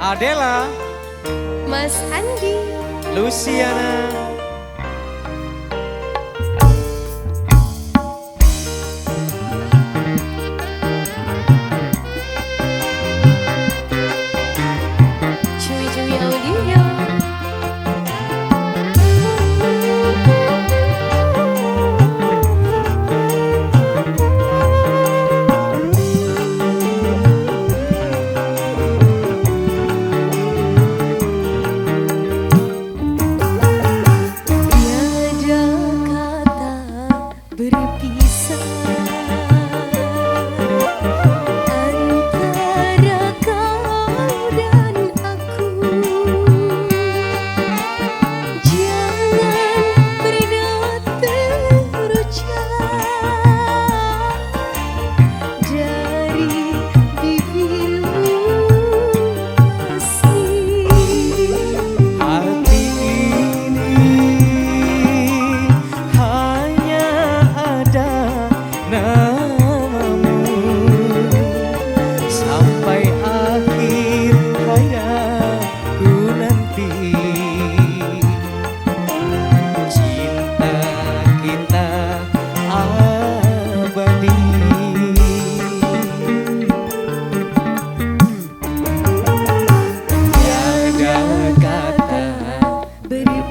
Adela, Mas Andi, Luciana,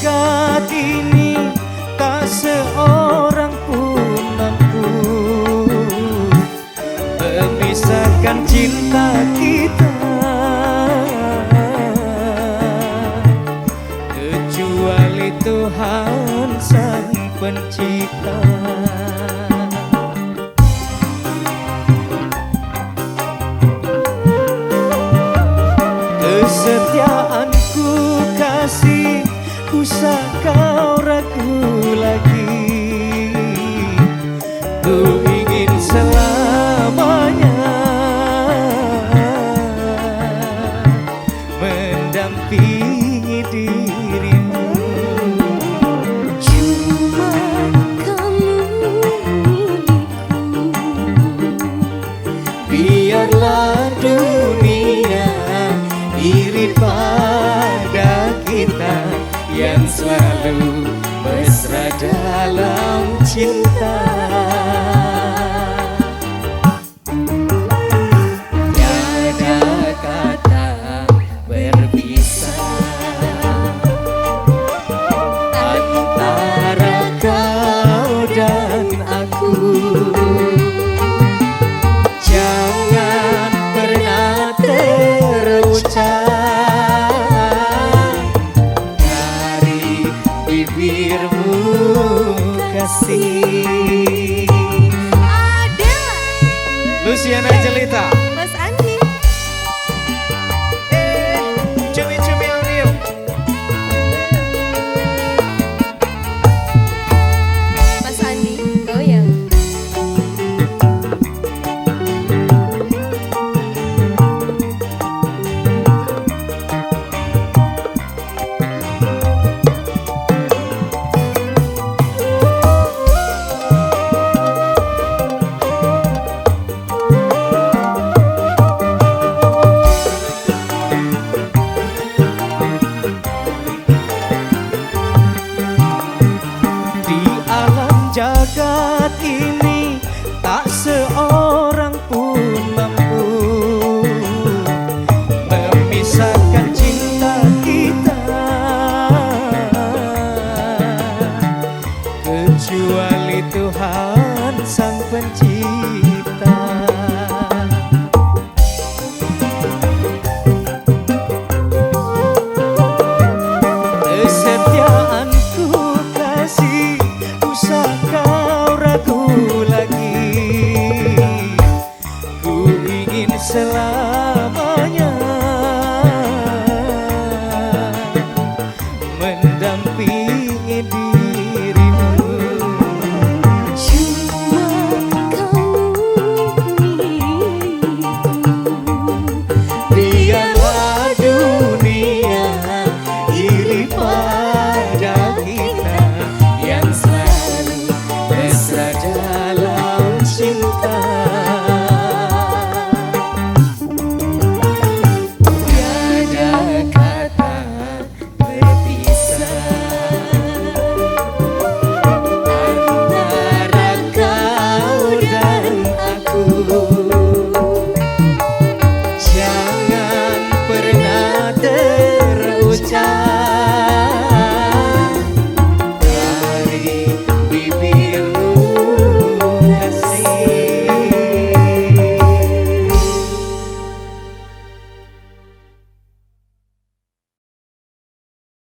hingga ini tak seorang pun mampu. Memisahkan cintaku Ku ingin selalu selalu mesra dalam cinta. Tiada kata berpisah Antara kau dan aku. Jangan pernah terucap and होता